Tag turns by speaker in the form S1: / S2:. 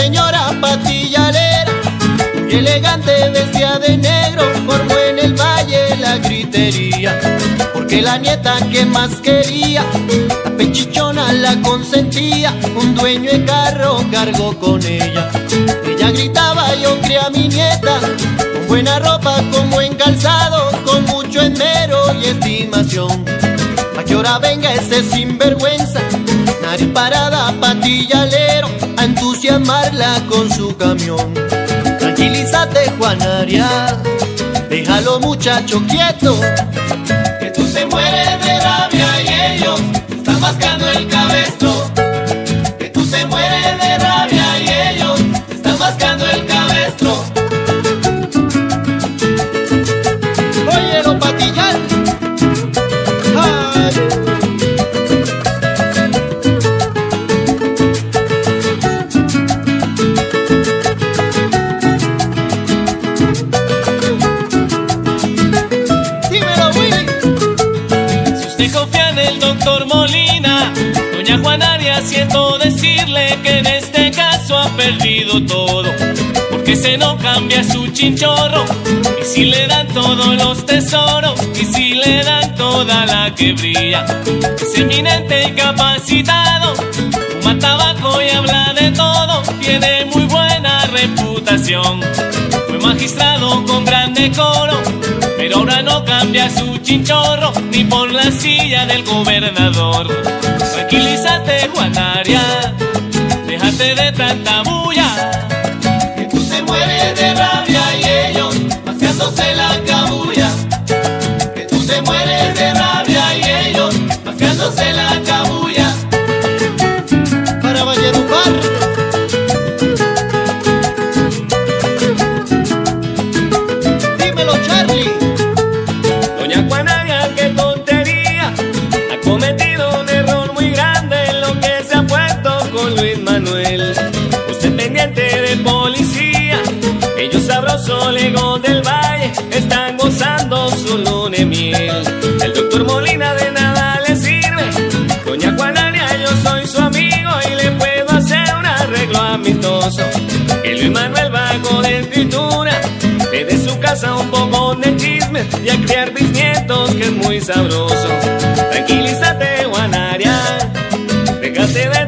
S1: señora patillalera, elegante vestida de negro, formó en el valle la gritería, porque la nieta que más quería, la pechichona la consentía, un dueño de carro cargó con ella. Ella gritaba, yo crié a mi nieta, con buena ropa, con buen calzado, con mucho esmero y estimación. Pa' que ahora venga ese sinvergüenza, nariz parada, patillalera con su camión. Tranquilízate, Juanaria, déjalo muchacho quieto, que tú te mueres de rabia y ellos están mascando el cabestro. Que tú te mueres de rabia y ellos están mascando el cabestro.
S2: Confía en el doctor Molina, doña Juanaria siento decirle que en este caso ha perdido todo. Porque se no cambia su chinchorro, y si le dan todos los tesoros, y si le dan toda la que brilla. Es eminente y capacitado, fuma tabaco y habla de todo, tiene muy buena reputación. Fue magistrado con gran decoro, pero ahora cambia su chinchorro ni por la silla del gobernador. Tranquilízate, Juanaria, déjate de tanta bulla.
S1: Que tú te mueres de rabia y ellos paseándose la cabulla.
S2: Manuel. Usted pendiente de policía, ellos sabroso lego del valle, están gozando su lunes miel. El doctor Molina de nada le sirve, doña Juanaria yo soy su amigo y le puedo hacer un arreglo amistoso. El Luis Manuel va con escritura, desde su casa un poco de chisme y a criar bisnietos que es muy sabroso. Tranquilízate, Juanaria, déjate de